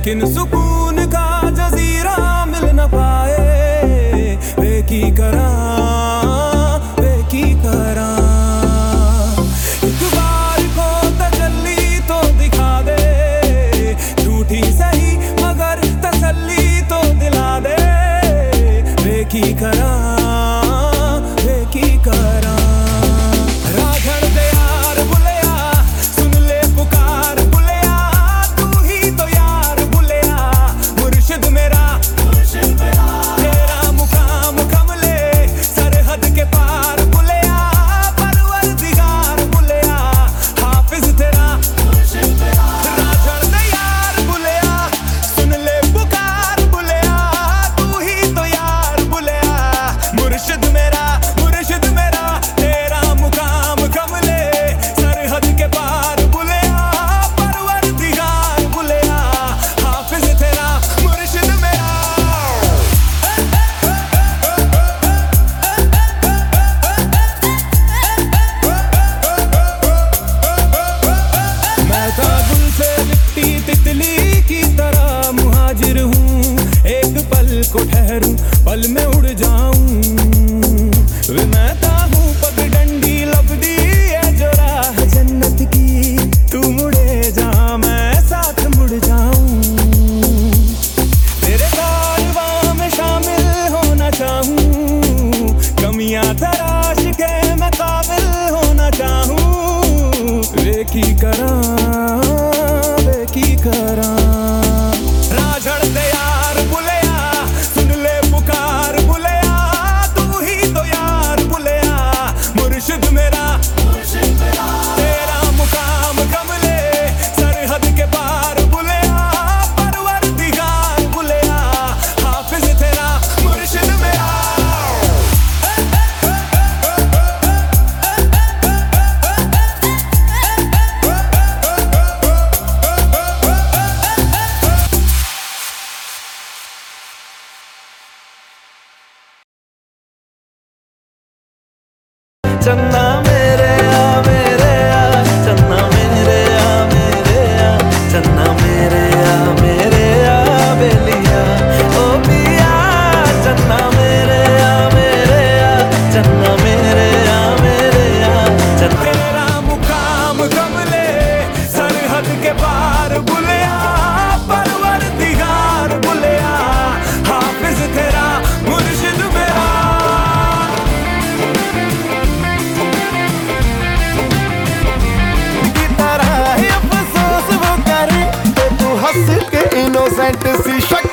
लेकिन सुकून का जजीरा मिल न पाए। वे की करा वे की करा। एक बार को तजल्ली तो दिखा दे। झूठी सही मगर तसल्ली तो दिला दे। वे की करा पल में उड़ जाऊँ। वे मैं हूँ पगडंडी लपडी है जो राह जन्नत की। तू मुड़े जा, मैं साथ मुड़ जाऊँ। तेरे कारवां में शामिल होना चाहूँ। कमियाँ, तराश के मैं काबिल होना चाहूँ। वे की करा, वे की करा। 真的。present, see, shut